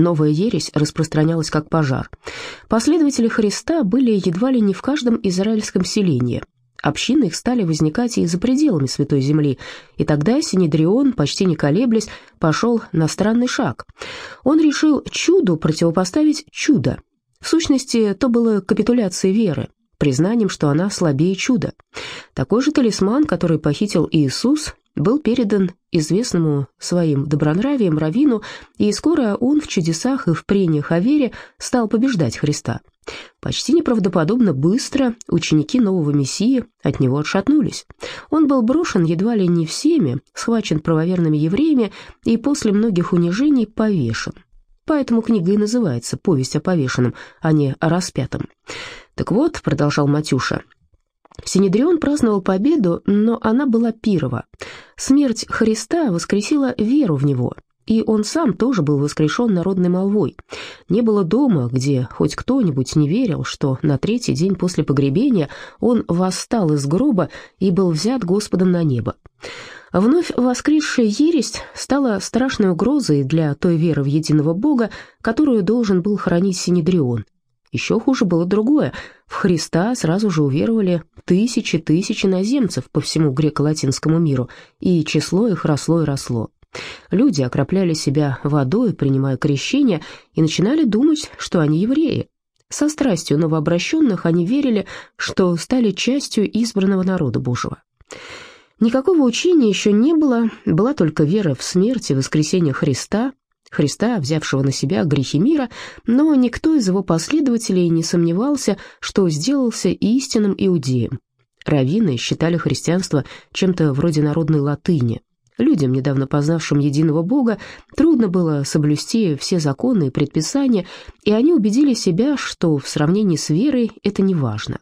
Новая ересь распространялась как пожар. Последователи Христа были едва ли не в каждом израильском селении. Общины их стали возникать и за пределами Святой Земли, и тогда Синедрион, почти не колеблясь, пошел на странный шаг. Он решил чуду противопоставить чудо. В сущности, то было капитуляцией веры, признанием, что она слабее чуда. Такой же талисман, который похитил Иисус, был передан известному своим добронравием Равину, и скоро он в чудесах и в прениях о вере стал побеждать Христа. Почти неправдоподобно быстро ученики нового Мессии от него отшатнулись. Он был брошен едва ли не всеми, схвачен правоверными евреями и после многих унижений повешен. Поэтому книга и называется «Повесть о повешенном», а не о распятом. «Так вот», — продолжал Матюша, Синедрион праздновал победу, но она была пирова. Смерть Христа воскресила веру в него, и он сам тоже был воскрешен народной молвой. Не было дома, где хоть кто-нибудь не верил, что на третий день после погребения он восстал из гроба и был взят Господом на небо. Вновь воскресшая ересь стала страшной угрозой для той веры в единого Бога, которую должен был хранить Синедрион. Еще хуже было другое. В Христа сразу же уверовали тысячи тысяч иноземцев по всему греко-латинскому миру, и число их росло и росло. Люди окропляли себя водой, принимая крещение, и начинали думать, что они евреи. Со страстью новообращенных они верили, что стали частью избранного народа Божьего. Никакого учения еще не было, была только вера в смерть и воскресение Христа, Христа, взявшего на себя грехи мира, но никто из его последователей не сомневался, что сделался истинным иудеем. Раввины считали христианство чем-то вроде народной латыни. Людям, недавно познавшим единого Бога, трудно было соблюсти все законы и предписания, и они убедили себя, что в сравнении с верой это не важно.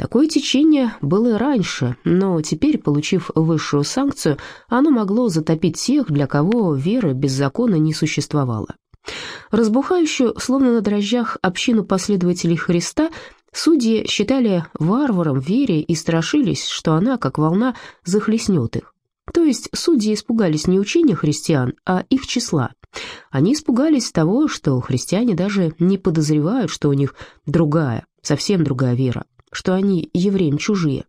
Такое течение было и раньше, но теперь, получив высшую санкцию, оно могло затопить тех, для кого веры без закона не существовало. Разбухающую, словно на дрожжах, общину последователей Христа судьи считали варваром в вере и страшились, что она, как волна, захлестнет их. То есть судьи испугались не учения христиан, а их числа. Они испугались того, что христиане даже не подозревают, что у них другая, совсем другая вера, что они евреям чужие.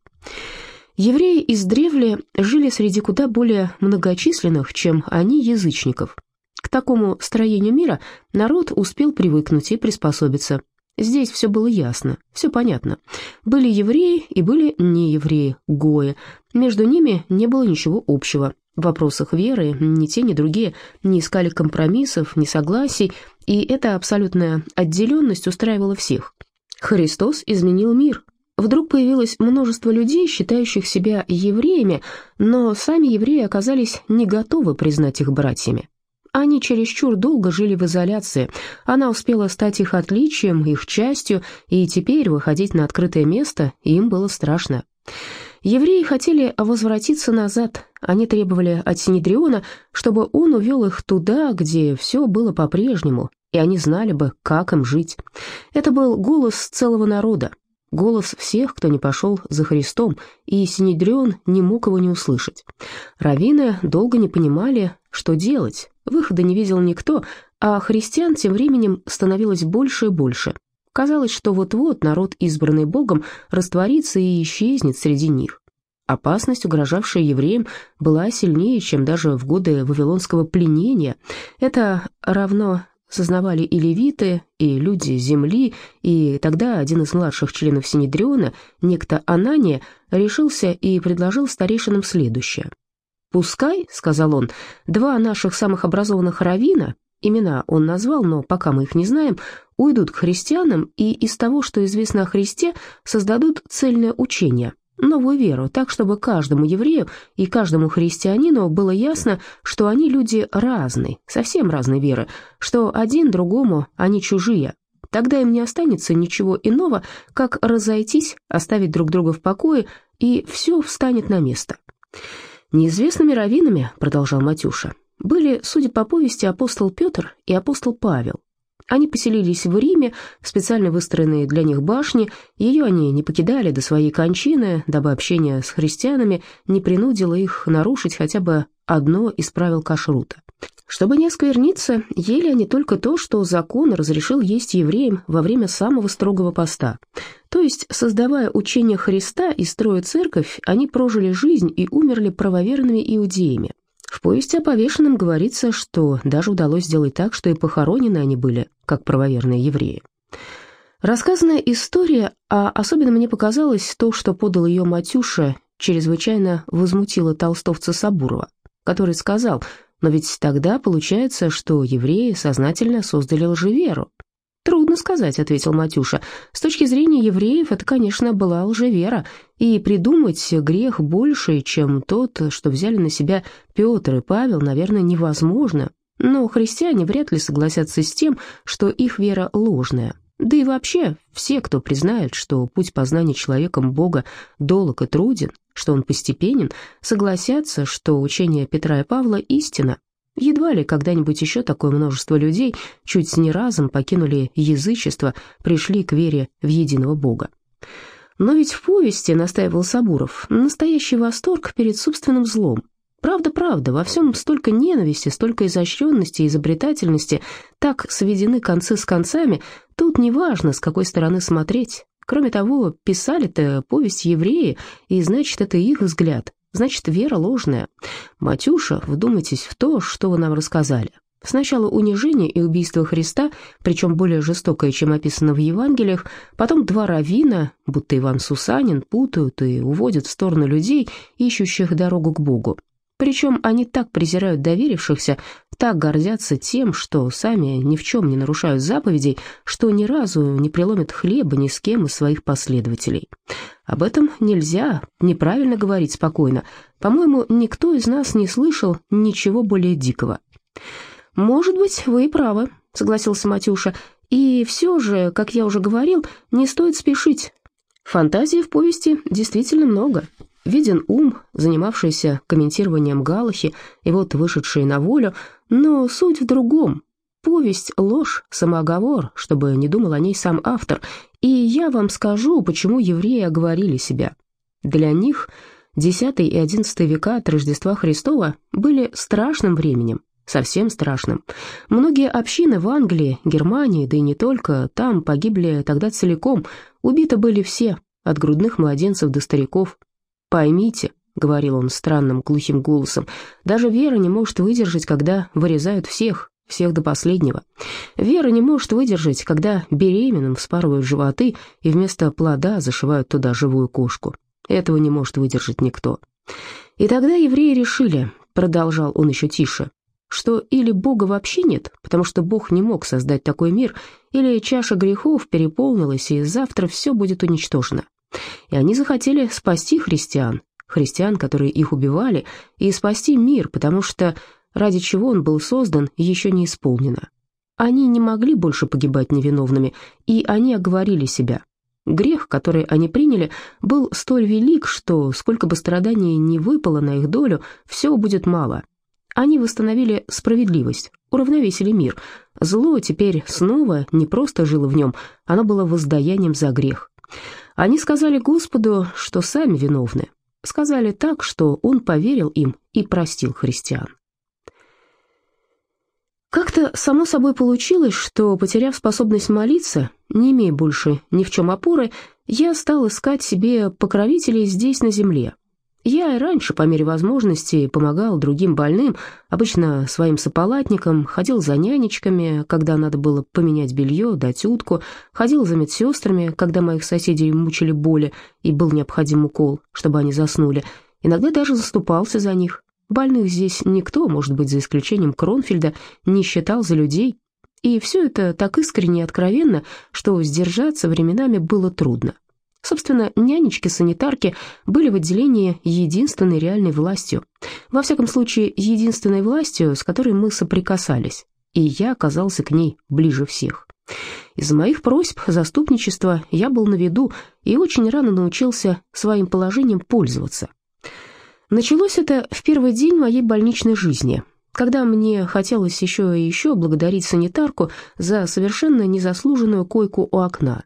Евреи из древли жили среди куда более многочисленных, чем они, язычников. К такому строению мира народ успел привыкнуть и приспособиться. Здесь все было ясно, все понятно. Были евреи и были неевреи, гои. Между ними не было ничего общего. В вопросах веры ни те, ни другие не искали компромиссов, ни согласий, и эта абсолютная отделенность устраивала всех. Христос изменил мир. Вдруг появилось множество людей, считающих себя евреями, но сами евреи оказались не готовы признать их братьями. Они чересчур долго жили в изоляции. Она успела стать их отличием, их частью, и теперь выходить на открытое место им было страшно. Евреи хотели возвратиться назад. Они требовали от Синедриона, чтобы он увел их туда, где все было по-прежнему, и они знали бы, как им жить. Это был голос целого народа, голос всех, кто не пошел за Христом, и Синедрион не мог его не услышать. Равины долго не понимали, что делать, Выхода не видел никто, а христиан тем временем становилось больше и больше. Казалось, что вот-вот народ, избранный Богом, растворится и исчезнет среди них. Опасность, угрожавшая евреям, была сильнее, чем даже в годы вавилонского пленения. Это равно сознавали и левиты, и люди земли, и тогда один из младших членов Синедриона, некто Анания, решился и предложил старейшинам следующее. «Пускай», — сказал он, — «два наших самых образованных равина, имена он назвал, но пока мы их не знаем, уйдут к христианам и из того, что известно о Христе, создадут цельное учение, новую веру, так, чтобы каждому еврею и каждому христианину было ясно, что они люди разные, совсем разной веры, что один другому они чужие». Тогда им не останется ничего иного, как разойтись, оставить друг друга в покое, и все встанет на место. Неизвестными раввинами, продолжал Матюша, были, судя по повести, апостол Петр и апостол Павел. Они поселились в Риме, специально выстроенные для них башни, ее они не покидали до своей кончины, дабы общение с христианами не принудило их нарушить хотя бы одно из правил кашрута. Чтобы не оскверниться, ели они только то, что закон разрешил есть евреям во время самого строгого поста. То есть, создавая учение Христа и строя церковь, они прожили жизнь и умерли правоверными иудеями. В повести о повешенном говорится, что даже удалось сделать так, что и похоронены они были, как правоверные евреи. Рассказанная история, а особенно мне показалось то, что подал ее Матюша, чрезвычайно возмутила толстовца Сабурова, который сказал – но ведь тогда получается, что евреи сознательно создали лжеверу. «Трудно сказать», — ответил Матюша. «С точки зрения евреев это, конечно, была лжевера, и придумать грех больше, чем тот, что взяли на себя Петр и Павел, наверное, невозможно. Но христиане вряд ли согласятся с тем, что их вера ложная. Да и вообще, все, кто признает, что путь познания человеком Бога долг и труден, что он постепенен, согласятся, что учение Петра и Павла истина. Едва ли когда-нибудь еще такое множество людей чуть не разом покинули язычество, пришли к вере в единого Бога. Но ведь в повести, настаивал Сабуров, настоящий восторг перед собственным злом, Правда-правда, во всем столько ненависти, столько изощренности и изобретательности, так сведены концы с концами, тут неважно, с какой стороны смотреть. Кроме того, писали-то повесть евреи, и значит, это их взгляд, значит, вера ложная. Матюша, вдумайтесь в то, что вы нам рассказали. Сначала унижение и убийство Христа, причем более жестокое, чем описано в Евангелиях, потом два равина, будто Иван Сусанин, путают и уводят в сторону людей, ищущих дорогу к Богу. Причем они так презирают доверившихся, так гордятся тем, что сами ни в чем не нарушают заповедей, что ни разу не преломят хлеба ни с кем из своих последователей. Об этом нельзя неправильно говорить спокойно. По-моему, никто из нас не слышал ничего более дикого. «Может быть, вы и правы», — согласился Матюша. «И все же, как я уже говорил, не стоит спешить. Фантазии в повести действительно много. Виден ум, занимавшийся комментированием Галахи и вот вышедший на волю, но суть в другом. Повесть — ложь, самооговор, чтобы не думал о ней сам автор, и я вам скажу, почему евреи оговорили себя. Для них X и XI века от Рождества Христова были страшным временем, совсем страшным. Многие общины в Англии, Германии, да и не только, там погибли тогда целиком, убиты были все, от грудных младенцев до стариков, «Поймите», — говорил он странным глухим голосом, «даже Вера не может выдержать, когда вырезают всех, всех до последнего. Вера не может выдержать, когда беременным вспарывают животы и вместо плода зашивают туда живую кошку. Этого не может выдержать никто. И тогда евреи решили, продолжал он еще тише, что или Бога вообще нет, потому что Бог не мог создать такой мир, или чаша грехов переполнилась, и завтра все будет уничтожено. И они захотели спасти христиан, христиан, которые их убивали, и спасти мир, потому что ради чего он был создан, еще не исполнено. Они не могли больше погибать невиновными, и они оговорили себя. Грех, который они приняли, был столь велик, что сколько бы страданий не выпало на их долю, все будет мало. Они восстановили справедливость, уравновесили мир. Зло теперь снова не просто жило в нем, оно было воздаянием за грех. Они сказали Господу, что сами виновны. Сказали так, что он поверил им и простил христиан. Как-то само собой получилось, что, потеряв способность молиться, не имея больше ни в чем опоры, я стал искать себе покровителей здесь, на земле, я и раньше, по мере возможности, помогал другим больным, обычно своим сополатникам, ходил за нянечками, когда надо было поменять белье, дать утку, ходил за медсестрами, когда моих соседей мучили боли и был необходим укол, чтобы они заснули. Иногда даже заступался за них. Больных здесь никто, может быть, за исключением Кронфельда, не считал за людей. И все это так искренне и откровенно, что сдержаться временами было трудно. Собственно, нянечки-санитарки были в отделении единственной реальной властью. Во всяком случае, единственной властью, с которой мы соприкасались, и я оказался к ней ближе всех. Из моих просьб заступничества я был на виду и очень рано научился своим положением пользоваться. Началось это в первый день моей больничной жизни, когда мне хотелось еще и еще благодарить санитарку за совершенно незаслуженную койку у окна.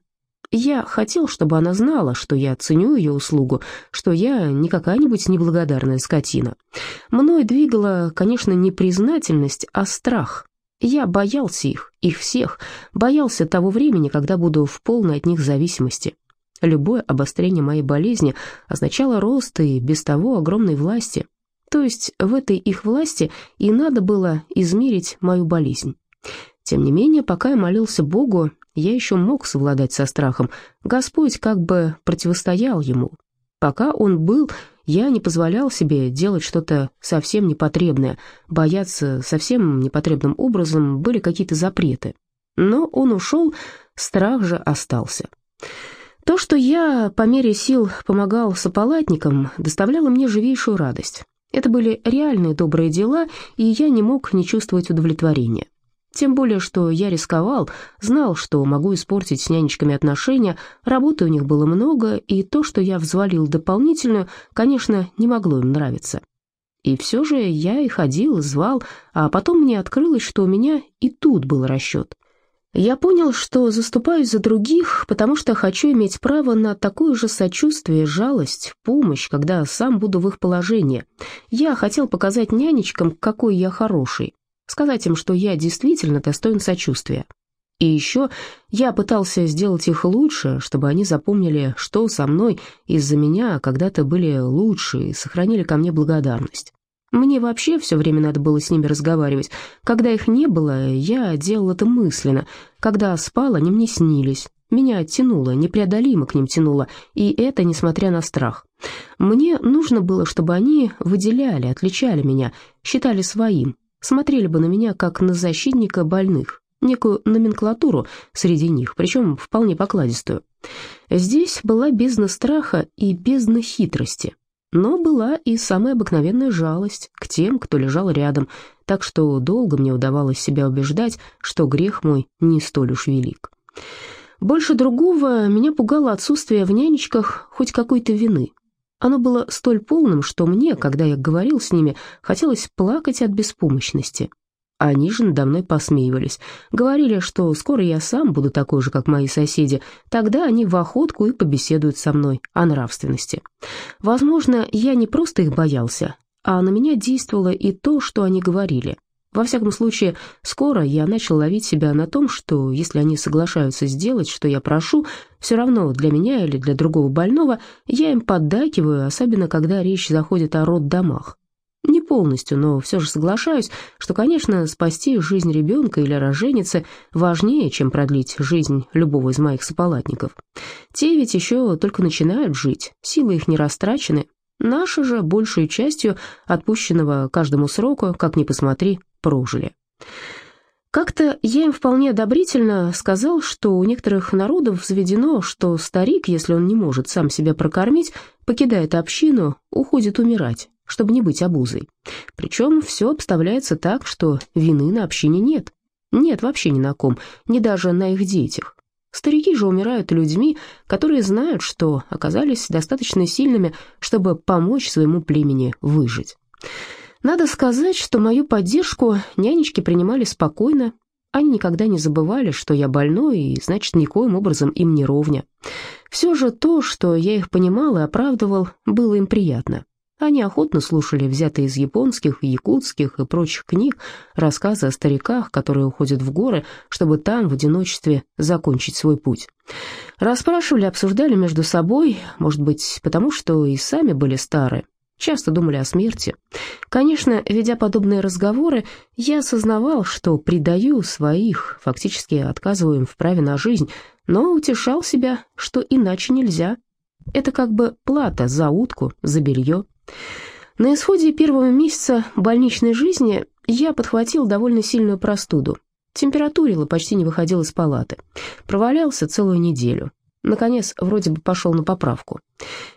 Я хотел, чтобы она знала, что я ценю ее услугу, что я не какая-нибудь неблагодарная скотина. Мной двигала, конечно, не признательность, а страх. Я боялся их, их всех, боялся того времени, когда буду в полной от них зависимости. Любое обострение моей болезни означало рост и без того огромной власти. То есть в этой их власти и надо было измерить мою болезнь. Тем не менее, пока я молился Богу, я еще мог совладать со страхом. Господь как бы противостоял ему. Пока он был, я не позволял себе делать что-то совсем непотребное. Бояться совсем непотребным образом были какие-то запреты. Но он ушел, страх же остался. То, что я по мере сил помогал сополатникам, доставляло мне живейшую радость. Это были реальные добрые дела, и я не мог не чувствовать удовлетворения. Тем более, что я рисковал, знал, что могу испортить с нянечками отношения, работы у них было много, и то, что я взвалил дополнительную, конечно, не могло им нравиться. И все же я и ходил, звал, а потом мне открылось, что у меня и тут был расчет. Я понял, что заступаюсь за других, потому что хочу иметь право на такое же сочувствие, жалость, помощь, когда сам буду в их положении. Я хотел показать нянечкам, какой я хороший, сказать им, что я действительно достоин сочувствия. И еще я пытался сделать их лучше, чтобы они запомнили, что со мной из-за меня когда-то были лучше и сохранили ко мне благодарность. Мне вообще все время надо было с ними разговаривать. Когда их не было, я делал это мысленно. Когда спал, они мне снились. Меня тянуло, непреодолимо к ним тянуло, и это несмотря на страх. Мне нужно было, чтобы они выделяли, отличали меня, считали своим, смотрели бы на меня как на защитника больных, некую номенклатуру среди них, причем вполне покладистую. Здесь была бездна страха и бездна хитрости, но была и самая обыкновенная жалость к тем, кто лежал рядом, так что долго мне удавалось себя убеждать, что грех мой не столь уж велик. Больше другого меня пугало отсутствие в нянечках хоть какой-то вины, оно было столь полным, что мне, когда я говорил с ними, хотелось плакать от беспомощности. Они же надо мной посмеивались, говорили, что скоро я сам буду такой же, как мои соседи, тогда они в охотку и побеседуют со мной о нравственности. Возможно, я не просто их боялся, а на меня действовало и то, что они говорили. Во всяком случае, скоро я начал ловить себя на том, что если они соглашаются сделать, что я прошу, все равно для меня или для другого больного я им поддакиваю, особенно когда речь заходит о роддомах. Не полностью, но все же соглашаюсь, что, конечно, спасти жизнь ребенка или роженицы важнее, чем продлить жизнь любого из моих сополатников. Те ведь еще только начинают жить, силы их не растрачены. Наши же, большей частью отпущенного каждому сроку, как ни посмотри, прожили. Как-то я им вполне одобрительно сказал, что у некоторых народов заведено, что старик, если он не может сам себя прокормить, покидает общину, уходит умирать, чтобы не быть обузой. Причем все обставляется так, что вины на общине нет. Нет вообще ни на ком, ни даже на их детях. Старики же умирают людьми, которые знают, что оказались достаточно сильными, чтобы помочь своему племени выжить. Надо сказать, что мою поддержку нянечки принимали спокойно. Они никогда не забывали, что я больной, и, значит, никоим образом им не ровня. Все же то, что я их понимал и оправдывал, было им приятно. Они охотно слушали взятые из японских, якутских и прочих книг рассказы о стариках, которые уходят в горы, чтобы там в одиночестве закончить свой путь. Расспрашивали, обсуждали между собой, может быть, потому что и сами были старые, часто думали о смерти. Конечно, ведя подобные разговоры, я осознавал, что предаю своих, фактически отказываю им в праве на жизнь, но утешал себя, что иначе нельзя. Это как бы плата за утку, за белье. На исходе первого месяца больничной жизни я подхватил довольно сильную простуду. Температурил и почти не выходил из палаты. Провалялся целую неделю. Наконец, вроде бы пошел на поправку.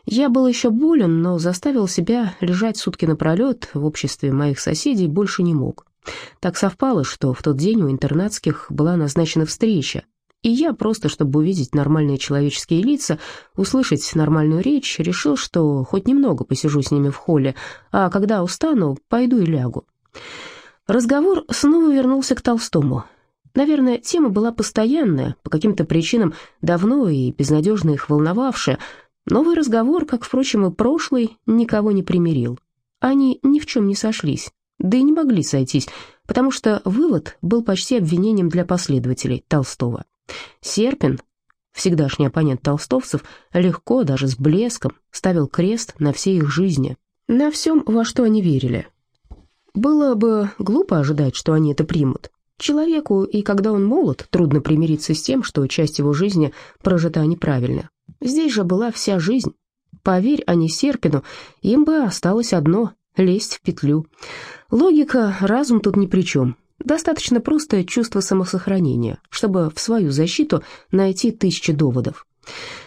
Я был еще болен, но заставил себя лежать сутки напролет в обществе моих соседей больше не мог. Так совпало, что в тот день у интернатских была назначена встреча, и я просто, чтобы увидеть нормальные человеческие лица, услышать нормальную речь, решил, что хоть немного посижу с ними в холле, а когда устану, пойду и лягу. Разговор снова вернулся к Толстому. Наверное, тема была постоянная, по каким-то причинам давно и безнадежно их волновавшая. Новый разговор, как, впрочем, и прошлый, никого не примирил. Они ни в чем не сошлись, да и не могли сойтись, потому что вывод был почти обвинением для последователей Толстого. Серпин, всегдашний оппонент толстовцев, легко, даже с блеском, ставил крест на всей их жизни, на всем, во что они верили. Было бы глупо ожидать, что они это примут. Человеку, и когда он молод, трудно примириться с тем, что часть его жизни прожита неправильно. Здесь же была вся жизнь. Поверь, а не Серпину, им бы осталось одно — лезть в петлю. Логика, разум тут ни при чем. Достаточно просто чувство самосохранения, чтобы в свою защиту найти тысячи доводов.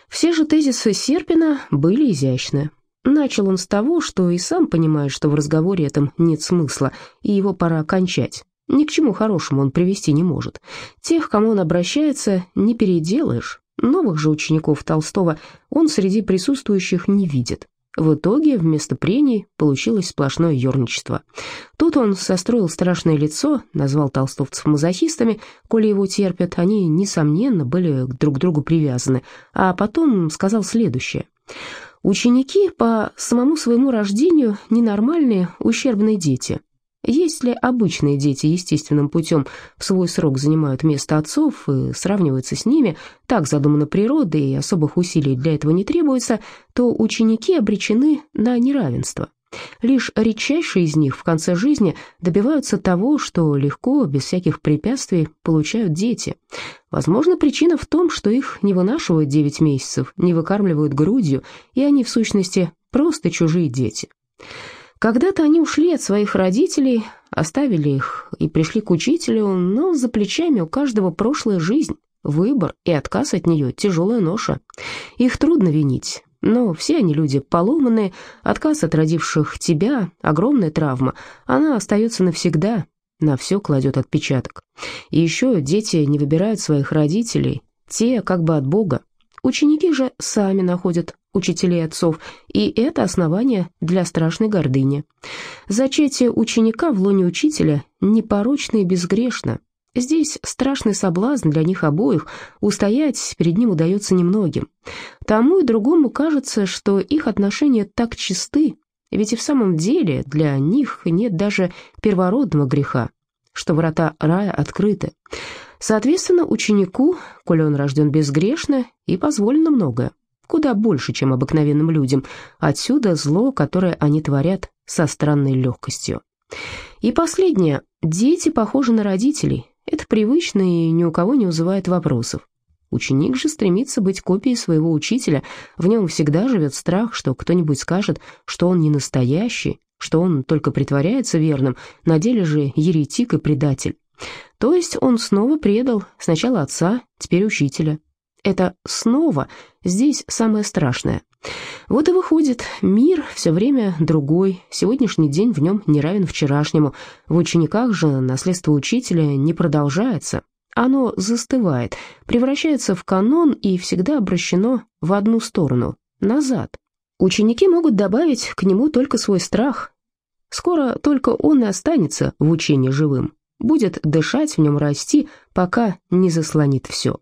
Все же тезисы Серпина были изящны. Начал он с того, что и сам понимает, что в разговоре этом нет смысла, и его пора окончать. Ни к чему хорошему он привести не может. Тех, к кому он обращается, не переделаешь. Новых же учеников Толстого он среди присутствующих не видит. В итоге вместо прений получилось сплошное ерничество. Тут он состроил страшное лицо, назвал толстовцев мазохистами, коли его терпят, они, несомненно, были друг к другу привязаны, а потом сказал следующее. «Ученики по самому своему рождению ненормальные, ущербные дети». Если обычные дети естественным путем в свой срок занимают место отцов и сравниваются с ними, так задумано природой и особых усилий для этого не требуется, то ученики обречены на неравенство. Лишь редчайшие из них в конце жизни добиваются того, что легко, без всяких препятствий, получают дети. Возможно, причина в том, что их не вынашивают 9 месяцев, не выкармливают грудью, и они, в сущности, просто чужие дети. Когда-то они ушли от своих родителей, оставили их и пришли к учителю, но за плечами у каждого прошлая жизнь, выбор и отказ от нее – тяжелая ноша. Их трудно винить, но все они люди поломанные, отказ от родивших тебя – огромная травма, она остается навсегда, на все кладет отпечаток. И еще дети не выбирают своих родителей, те как бы от Бога. Ученики же сами находят учителей отцов, и это основание для страшной гордыни. Зачатие ученика в лоне учителя непорочно и безгрешно. Здесь страшный соблазн для них обоих, устоять перед ним удается немногим. Тому и другому кажется, что их отношения так чисты, ведь и в самом деле для них нет даже первородного греха, что врата рая открыты. Соответственно, ученику, коли он рожден безгрешно, и позволено многое куда больше, чем обыкновенным людям. Отсюда зло, которое они творят со странной легкостью. И последнее. Дети похожи на родителей. Это привычно и ни у кого не вызывает вопросов. Ученик же стремится быть копией своего учителя. В нем всегда живет страх, что кто-нибудь скажет, что он не настоящий, что он только притворяется верным, на деле же еретик и предатель. То есть он снова предал сначала отца, теперь учителя. Это снова здесь самое страшное. Вот и выходит, мир все время другой, сегодняшний день в нем не равен вчерашнему. В учениках же наследство учителя не продолжается, оно застывает, превращается в канон и всегда обращено в одну сторону, назад. Ученики могут добавить к нему только свой страх. Скоро только он и останется в учении живым, будет дышать в нем расти, пока не заслонит все.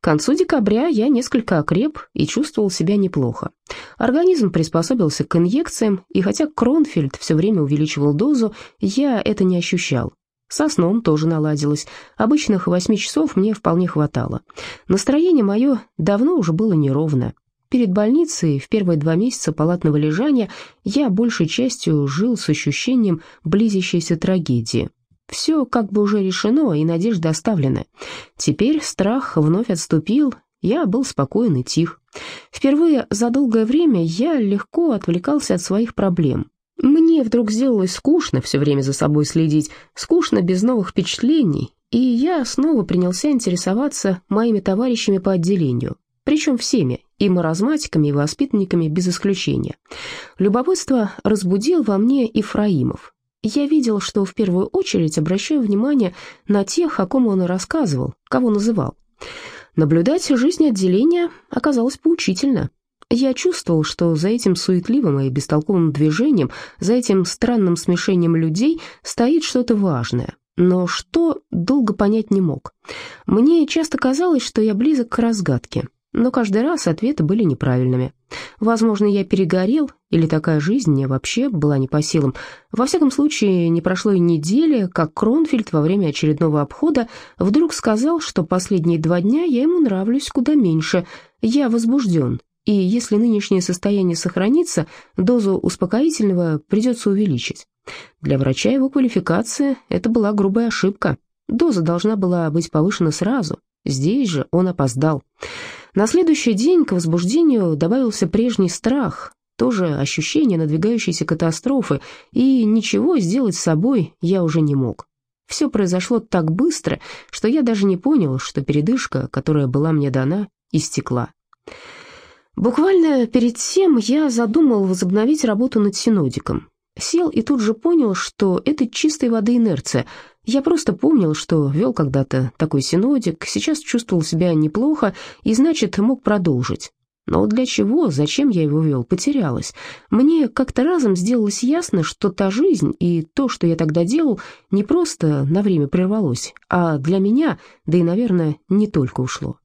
К концу декабря я несколько окреп и чувствовал себя неплохо. Организм приспособился к инъекциям, и хотя Кронфельд все время увеличивал дозу, я это не ощущал. Со сном тоже наладилось. Обычных восьми часов мне вполне хватало. Настроение мое давно уже было неровное. Перед больницей в первые два месяца палатного лежания я большей частью жил с ощущением близящейся трагедии. Все как бы уже решено, и надежда оставлена. Теперь страх вновь отступил, я был спокоен и тих. Впервые за долгое время я легко отвлекался от своих проблем. Мне вдруг сделалось скучно все время за собой следить, скучно без новых впечатлений, и я снова принялся интересоваться моими товарищами по отделению, причем всеми, и маразматиками, и воспитанниками без исключения. Любопытство разбудил во мне Ифраимов, я видел, что в первую очередь обращаю внимание на тех, о ком он рассказывал, кого называл. Наблюдать жизнь отделения оказалось поучительно. Я чувствовал, что за этим суетливым и бестолковым движением, за этим странным смешением людей стоит что-то важное. но что, долго понять не мог. Мне часто казалось, что я близок к разгадке, но каждый раз ответы были неправильными. Возможно, я перегорел, или такая жизнь мне вообще была не по силам. Во всяком случае, не прошло и недели, как Кронфельд во время очередного обхода вдруг сказал, что последние два дня я ему нравлюсь куда меньше, я возбужден, и если нынешнее состояние сохранится, дозу успокоительного придется увеличить. Для врача его квалификация это была грубая ошибка. Доза должна была быть повышена сразу, здесь же он опоздал. На следующий день к возбуждению добавился прежний страх, тоже ощущение надвигающейся катастрофы, и ничего сделать с собой я уже не мог. Все произошло так быстро, что я даже не понял, что передышка, которая была мне дана, истекла. Буквально перед тем я задумал возобновить работу над синодиком. Сел и тут же понял, что это чистой воды инерция. Я просто помнил, что вел когда-то такой синодик, сейчас чувствовал себя неплохо и, значит, мог продолжить. Но для чего, зачем я его вел, потерялась. Мне как-то разом сделалось ясно, что та жизнь и то, что я тогда делал, не просто на время прервалось, а для меня, да и, наверное, не только ушло.